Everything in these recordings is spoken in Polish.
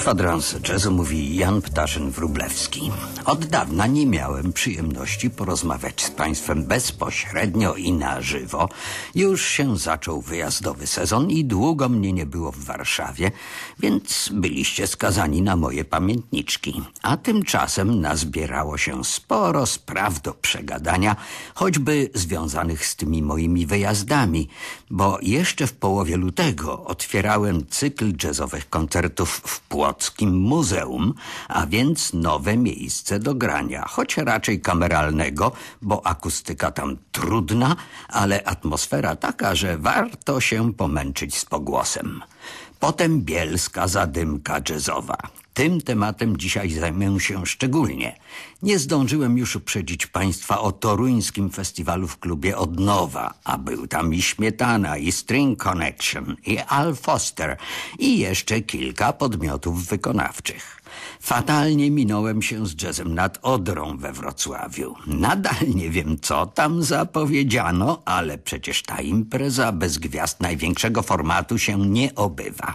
Trzy kwadranse jazzu mówi Jan Ptaszyn-Wrublewski. Od dawna nie miałem przyjemności porozmawiać z Państwem bezpośrednio i na żywo. Już się zaczął wyjazdowy sezon i długo mnie nie było w Warszawie, więc byliście skazani na moje pamiętniczki. A tymczasem nazbierało się sporo spraw do przegadania, choćby związanych z tymi moimi wyjazdami, bo jeszcze w połowie lutego otwierałem cykl jazzowych koncertów w Płockim Muzeum, a więc nowe miejsce do grania, choć raczej kameralnego, bo akustyka tam trudna, ale atmosfera taka, że warto się pomęczyć z pogłosem. Potem bielska zadymka jazzowa. Tym tematem dzisiaj zajmę się szczególnie. Nie zdążyłem już uprzedzić Państwa o toruńskim festiwalu w klubie Odnowa, a był tam i Śmietana, i String Connection, i Al Foster, i jeszcze kilka podmiotów wykonawczych. Fatalnie minąłem się z jazzem nad Odrą we Wrocławiu. Nadal nie wiem, co tam zapowiedziano, ale przecież ta impreza bez gwiazd największego formatu się nie obywa.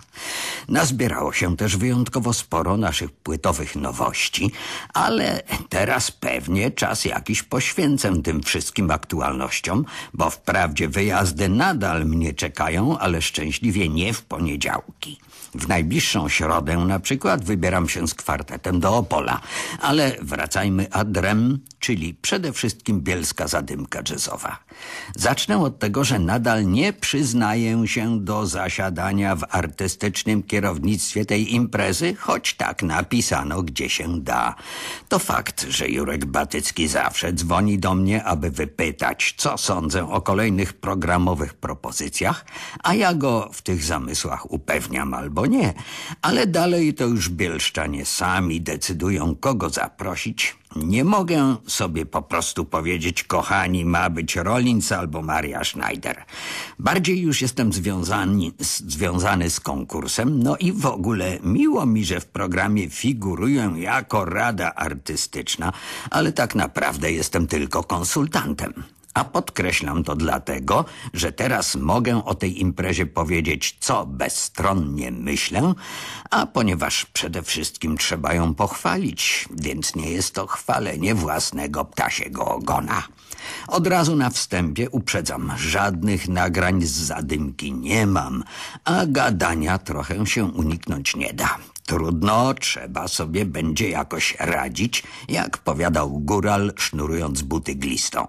Nazbierało się też wyjątkowo sporo naszych płytowych nowości, ale teraz pewnie czas jakiś poświęcę tym wszystkim aktualnościom, bo wprawdzie wyjazdy nadal mnie czekają, ale szczęśliwie nie w poniedziałki. W najbliższą środę na przykład wybieram się z kwartetem do Opola, ale wracajmy adrem, czyli przede wszystkim bielska zadymka jazzowa. Zacznę od tego, że nadal nie przyznaję się do zasiadania w artystycznym kierownictwie tej imprezy, choć tak napisano gdzie się da. To fakt, że Jurek Batycki zawsze dzwoni do mnie, aby wypytać, co sądzę o kolejnych programowych propozycjach, a ja go w tych zamysłach upewniam albo nie, ale dalej to już bielszczanie sami decydują, kogo zaprosić. Nie mogę sobie po prostu powiedzieć, kochani, ma być Rollins albo Maria Schneider. Bardziej już jestem związany, związany z konkursem, no i w ogóle miło mi, że w programie figuruję jako rada artystyczna, ale tak naprawdę jestem tylko konsultantem. A podkreślam to dlatego, że teraz mogę o tej imprezie powiedzieć, co bezstronnie myślę, a ponieważ przede wszystkim trzeba ją pochwalić, więc nie jest to chwalenie własnego ptasiego ogona. Od razu na wstępie uprzedzam, żadnych nagrań z zadymki nie mam, a gadania trochę się uniknąć nie da. Trudno, trzeba sobie będzie jakoś radzić, jak powiadał góral, sznurując buty glistą.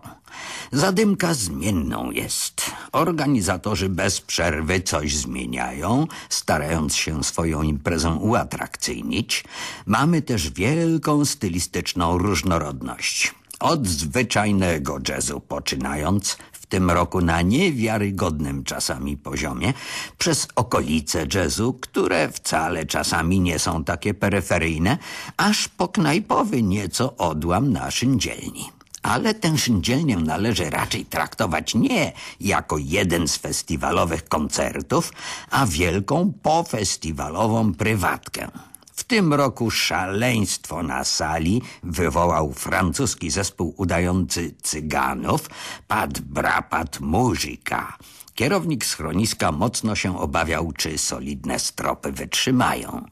Zadymka zmienną jest. Organizatorzy bez przerwy coś zmieniają, starając się swoją imprezę uatrakcyjnić. Mamy też wielką stylistyczną różnorodność. Od zwyczajnego jazzu poczynając, tym roku na niewiarygodnym czasami poziomie, przez okolice jazzu, które wcale czasami nie są takie peryferyjne, aż po knajpowy nieco odłam na szyndzielni. Ale tę szyndzielnię należy raczej traktować nie jako jeden z festiwalowych koncertów, a wielką pofestiwalową prywatkę. W tym roku szaleństwo na sali wywołał francuski zespół udający cyganów Pat Brapat Muzika. Kierownik schroniska mocno się obawiał, czy solidne stropy wytrzymają.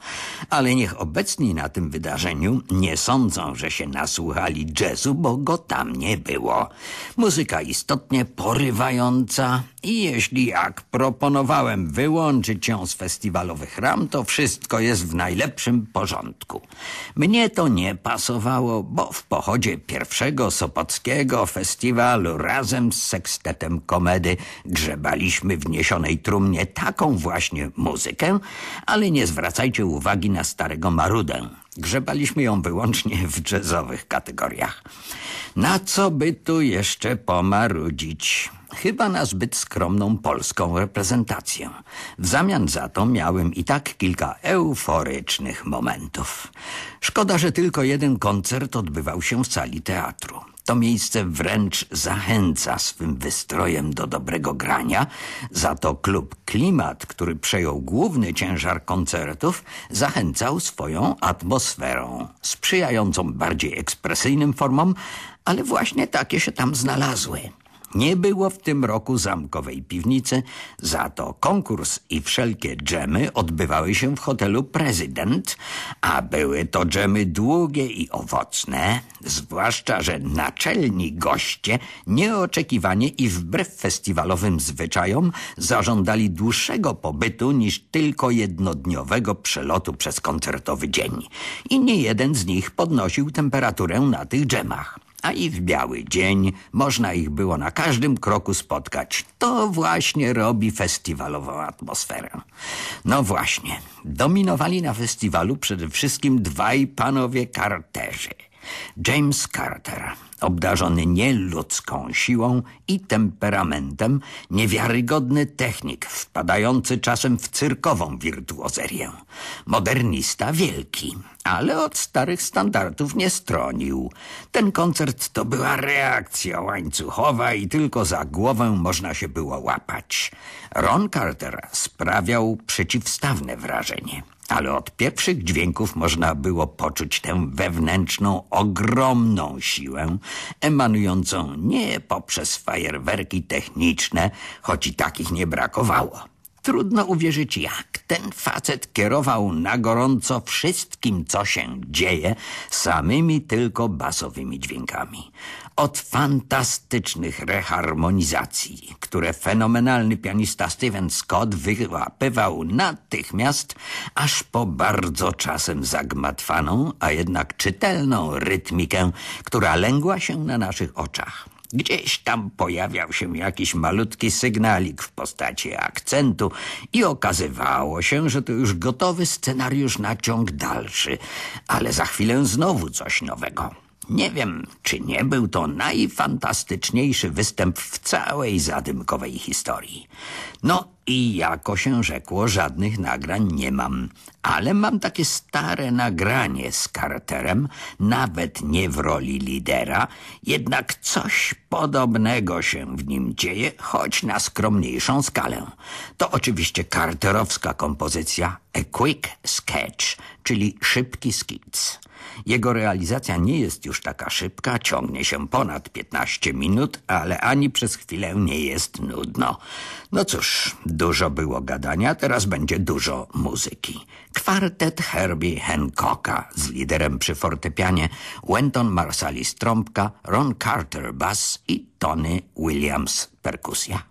Ale niech obecni na tym wydarzeniu nie sądzą, że się nasłuchali jazzu, bo go tam nie było. Muzyka istotnie porywająca i jeśli jak proponowałem wyłączyć ją z festiwalowych ram, to wszystko jest w najlepszym porządku. Mnie to nie pasowało, bo w pochodzie pierwszego Sopockiego festiwalu razem z sekstetem komedy grzebaliśmy w niesionej trumnie taką właśnie muzykę, ale nie zwracajcie uwagi na starego marudę. Grzebaliśmy ją wyłącznie w jazzowych kategoriach. Na co by tu jeszcze pomarudzić? Chyba na zbyt skromną polską reprezentację. W zamian za to miałem i tak kilka euforycznych momentów. Szkoda, że tylko jeden koncert odbywał się w sali teatru. To miejsce wręcz zachęca swym wystrojem do dobrego grania, za to klub Klimat, który przejął główny ciężar koncertów, zachęcał swoją atmosferą, sprzyjającą bardziej ekspresyjnym formom, ale właśnie takie się tam znalazły. Nie było w tym roku zamkowej piwnicy, za to konkurs i wszelkie dżemy odbywały się w hotelu Prezydent, a były to dżemy długie i owocne, zwłaszcza, że naczelni goście nieoczekiwanie i wbrew festiwalowym zwyczajom zażądali dłuższego pobytu niż tylko jednodniowego przelotu przez koncertowy dzień. I nie jeden z nich podnosił temperaturę na tych dżemach a i w biały dzień można ich było na każdym kroku spotkać. To właśnie robi festiwalową atmosferę. No właśnie, dominowali na festiwalu przede wszystkim dwaj panowie Carterzy. James Carter, obdarzony nieludzką siłą i temperamentem, niewiarygodny technik, wpadający czasem w cyrkową wirtuozerię. Modernista wielki, ale od starych standardów nie stronił. Ten koncert to była reakcja łańcuchowa i tylko za głowę można się było łapać. Ron Carter sprawiał przeciwstawne wrażenie ale od pierwszych dźwięków można było poczuć tę wewnętrzną, ogromną siłę, emanującą nie poprzez fajerwerki techniczne, choć i takich nie brakowało. Trudno uwierzyć, jak ten facet kierował na gorąco wszystkim, co się dzieje, samymi tylko basowymi dźwiękami. Od fantastycznych reharmonizacji, które fenomenalny pianista Steven Scott wyłapywał natychmiast, aż po bardzo czasem zagmatwaną, a jednak czytelną rytmikę, która lęgła się na naszych oczach. Gdzieś tam pojawiał się jakiś malutki sygnalik w postaci akcentu i okazywało się, że to już gotowy scenariusz na ciąg dalszy, ale za chwilę znowu coś nowego. Nie wiem, czy nie był to najfantastyczniejszy występ w całej zadymkowej historii. No i jako się rzekło, żadnych nagrań nie mam, ale mam takie stare nagranie z Carterem, nawet nie w roli lidera, jednak coś podobnego się w nim dzieje, choć na skromniejszą skalę. To oczywiście carterowska kompozycja A Quick Sketch, czyli szybki skic. Jego realizacja nie jest już taka szybka, ciągnie się ponad 15 minut, ale ani przez chwilę nie jest nudno. No cóż, dużo było gadania, teraz będzie dużo muzyki. Kwartet Herbie Hancocka z liderem przy fortepianie, Wenton Marsalis trąbka, Ron Carter bass i Tony Williams perkusja.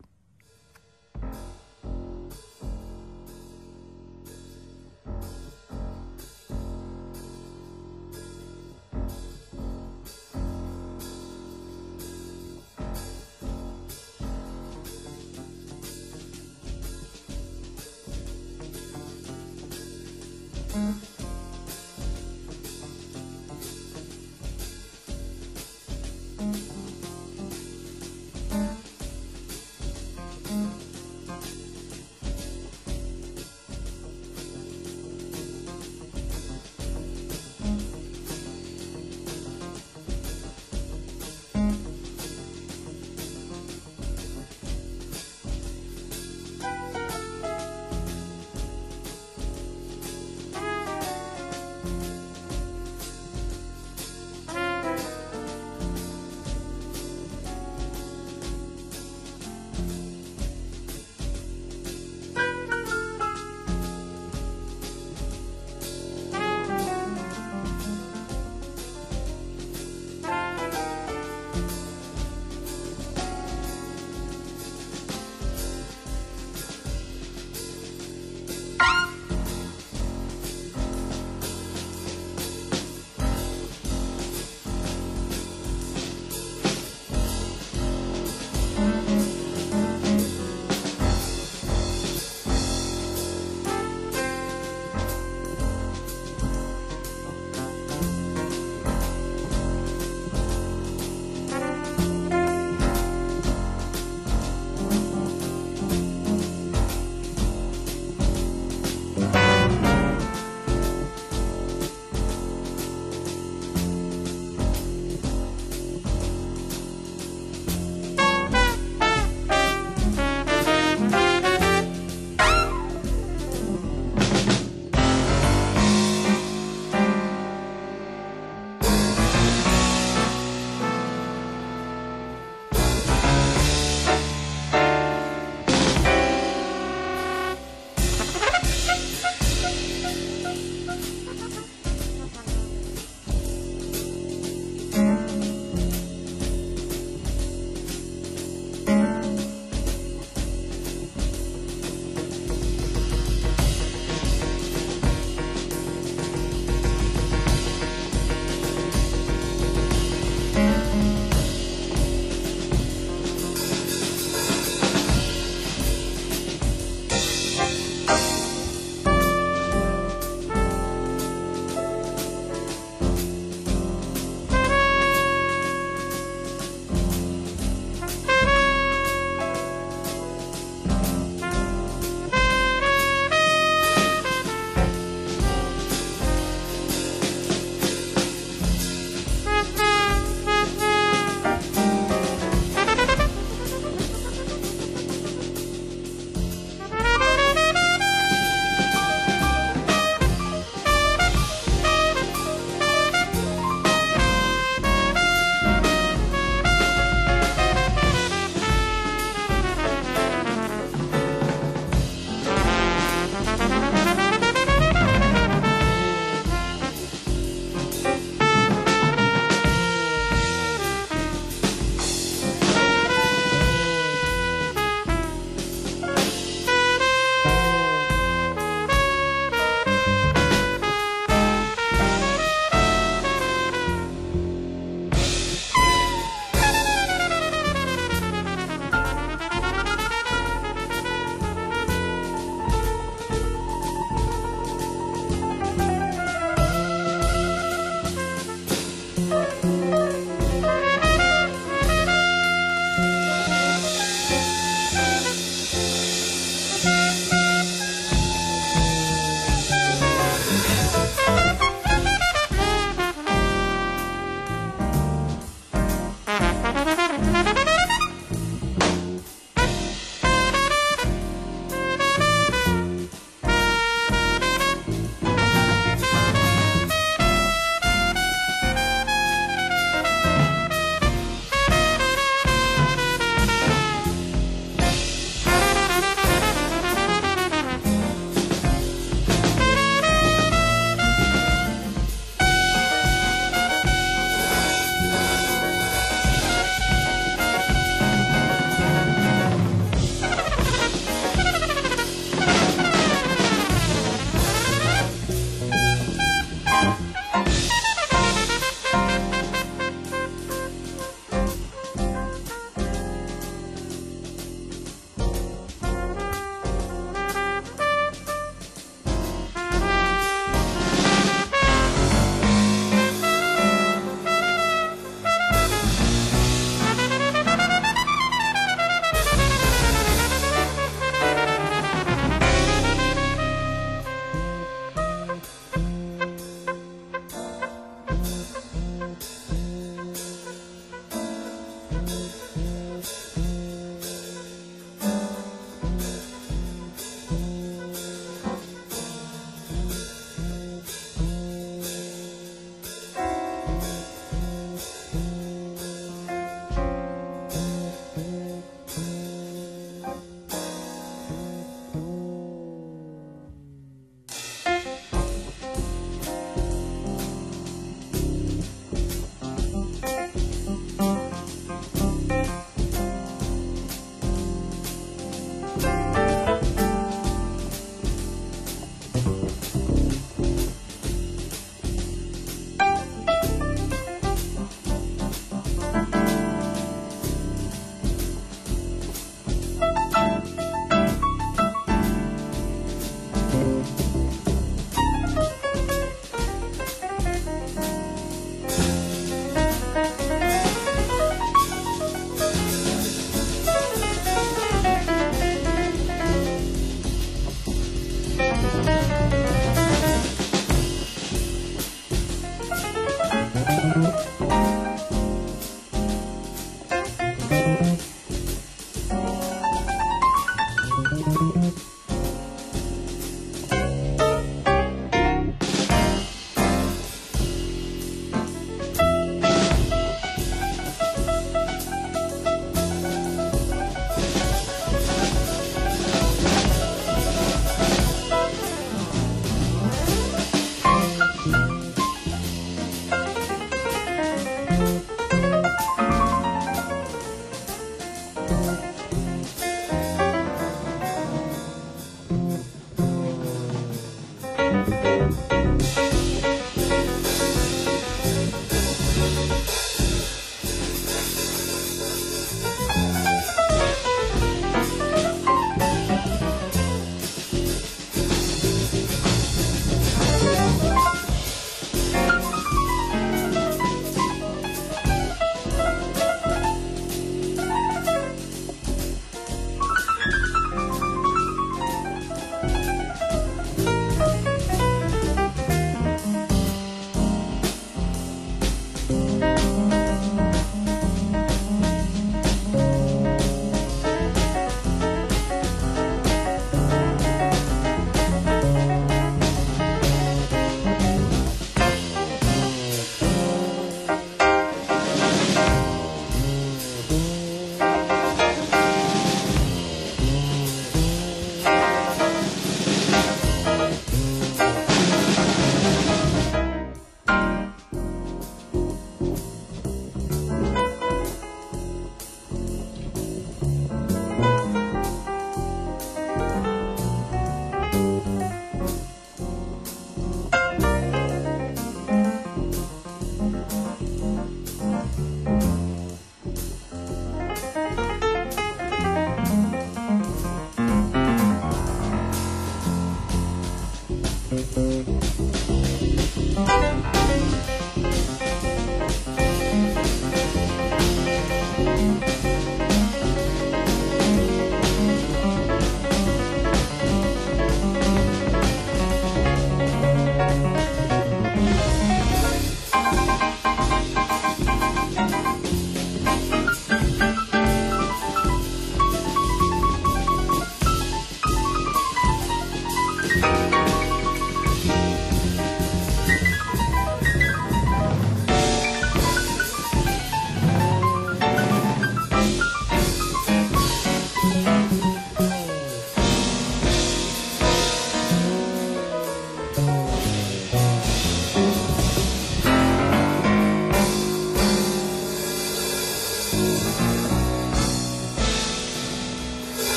Mm-hmm.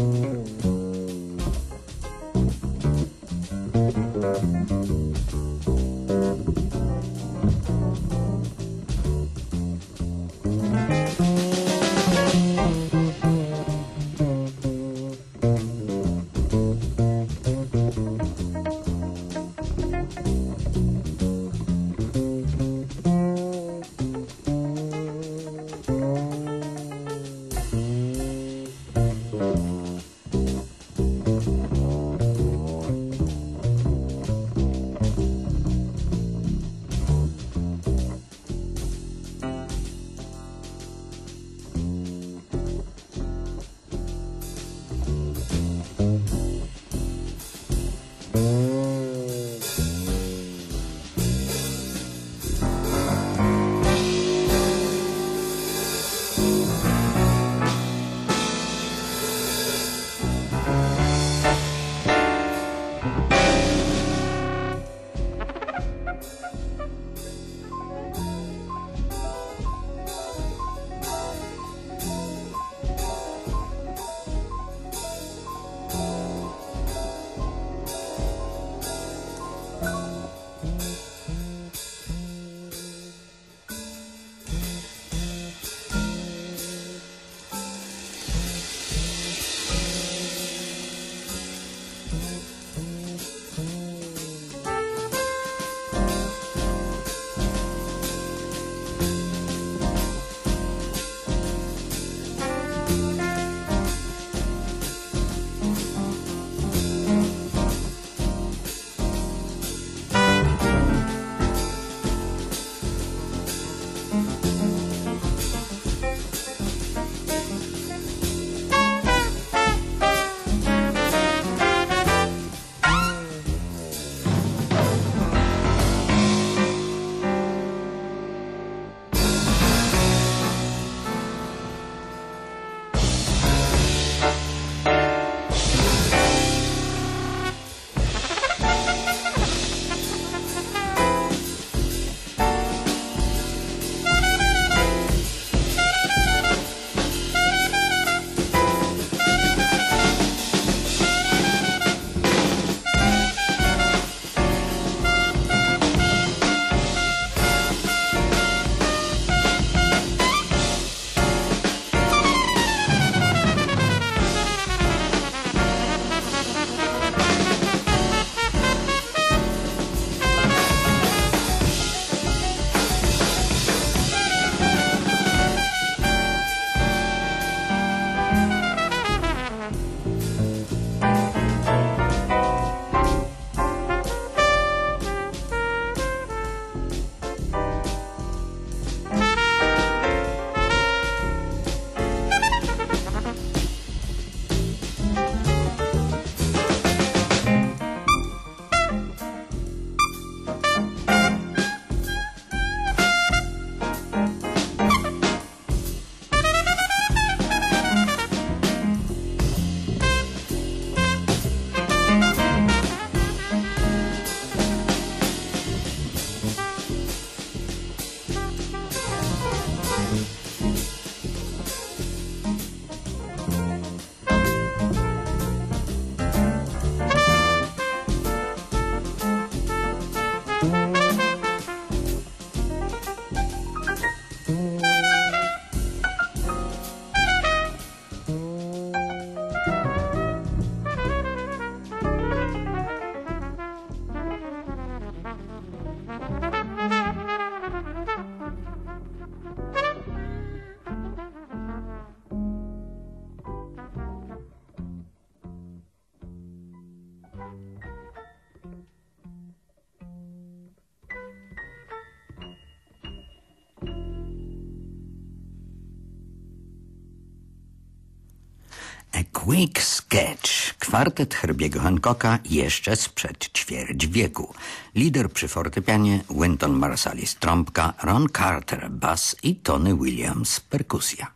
Mm-hmm. Quick Sketch, kwartet Herbiego Hancocka jeszcze sprzed ćwierć wieku. Lider przy fortepianie, Wynton Marsalis trąbka, Ron Carter bas i Tony Williams perkusja.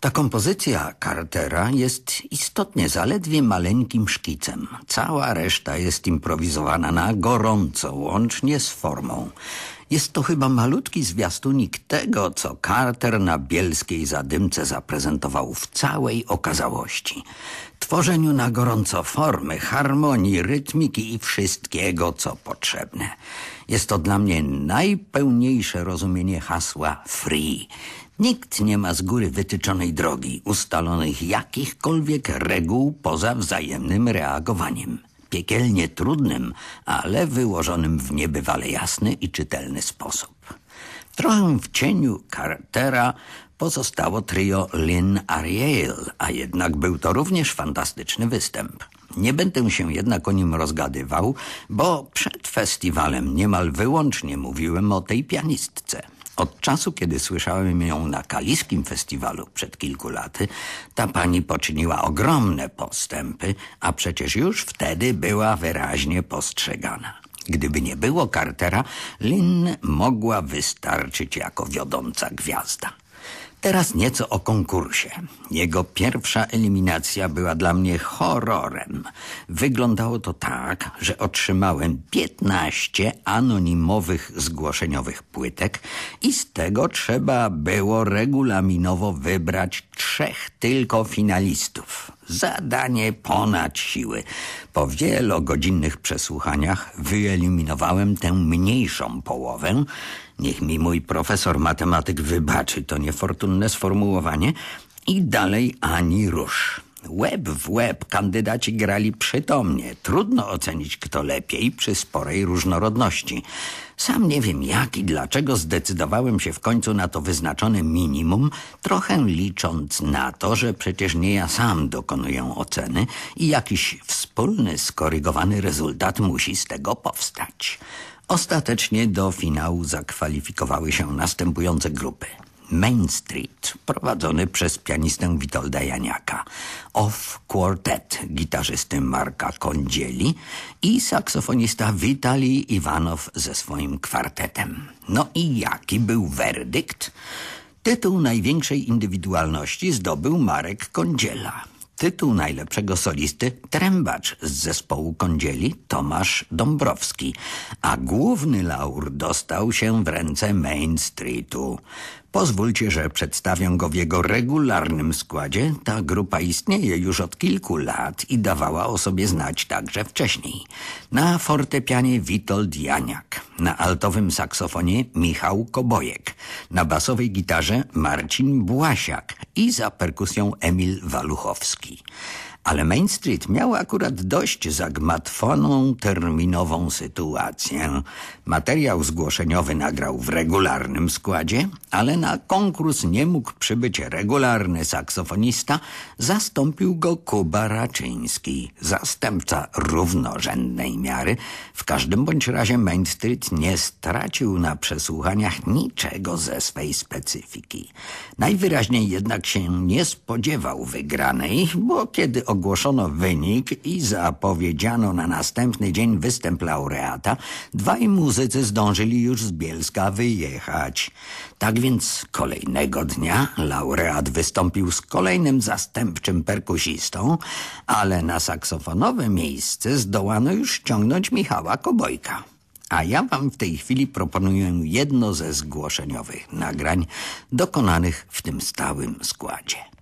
Ta kompozycja Cartera jest istotnie zaledwie maleńkim szkicem. Cała reszta jest improwizowana na gorąco, łącznie z formą. Jest to chyba malutki zwiastunik tego, co Carter na bielskiej zadymce zaprezentował w całej okazałości. Tworzeniu na gorąco formy, harmonii, rytmiki i wszystkiego, co potrzebne. Jest to dla mnie najpełniejsze rozumienie hasła free. Nikt nie ma z góry wytyczonej drogi, ustalonych jakichkolwiek reguł poza wzajemnym reagowaniem piekielnie trudnym, ale wyłożonym w niebywale jasny i czytelny sposób. Trochę w cieniu Cartera pozostało trio Lynn Ariel, a jednak był to również fantastyczny występ. Nie będę się jednak o nim rozgadywał, bo przed festiwalem niemal wyłącznie mówiłem o tej pianistce. Od czasu, kiedy słyszałem ją na Kaliskim Festiwalu przed kilku laty, ta pani poczyniła ogromne postępy, a przecież już wtedy była wyraźnie postrzegana. Gdyby nie było Cartera, Lynn mogła wystarczyć jako wiodąca gwiazda. Teraz nieco o konkursie. Jego pierwsza eliminacja była dla mnie horrorem. Wyglądało to tak, że otrzymałem 15 anonimowych zgłoszeniowych płytek i z tego trzeba było regulaminowo wybrać trzech tylko finalistów. Zadanie ponad siły. Po wielogodzinnych przesłuchaniach wyeliminowałem tę mniejszą połowę. Niech mi mój profesor matematyk wybaczy to niefortunne sformułowanie. I dalej ani rusz. Łeb w łeb kandydaci grali przytomnie. Trudno ocenić, kto lepiej przy sporej różnorodności. Sam nie wiem jak i dlaczego zdecydowałem się w końcu na to wyznaczone minimum, trochę licząc na to, że przecież nie ja sam dokonuję oceny i jakiś wspólny, skorygowany rezultat musi z tego powstać. Ostatecznie do finału zakwalifikowały się następujące grupy. Main Street, prowadzony przez pianistę Witolda Janiaka, Off Quartet, gitarzysty Marka Kondzieli i saksofonista Witali Iwanow ze swoim kwartetem. No i jaki był werdykt? Tytuł największej indywidualności zdobył Marek Kondziela. Tytuł najlepszego solisty trębacz z zespołu Kondzieli Tomasz Dąbrowski, a główny laur dostał się w ręce Main Streetu. Pozwólcie, że przedstawię go w jego regularnym składzie. Ta grupa istnieje już od kilku lat i dawała o sobie znać także wcześniej. Na fortepianie Witold Janiak, na altowym saksofonie Michał Kobojek, na basowej gitarze Marcin Błasiak i za perkusją Emil Waluchowski. Ale Main Street miał akurat dość zagmatwaną terminową sytuację. Materiał zgłoszeniowy nagrał w regularnym składzie, ale na konkurs nie mógł przybyć regularny saksofonista, zastąpił go Kuba Raczyński, zastępca równorzędnej miary. W każdym bądź razie Main Street nie stracił na przesłuchaniach niczego ze swej specyfiki. Najwyraźniej jednak się nie spodziewał wygranej, bo kiedy ogłoszono wynik i zapowiedziano na następny dzień występ laureata, dwaj muzycy zdążyli już z Bielska wyjechać. Tak więc kolejnego dnia laureat wystąpił z kolejnym zastępczym perkusistą, ale na saksofonowe miejsce zdołano już ściągnąć Michała Kobojka. A ja wam w tej chwili proponuję jedno ze zgłoszeniowych nagrań dokonanych w tym stałym składzie.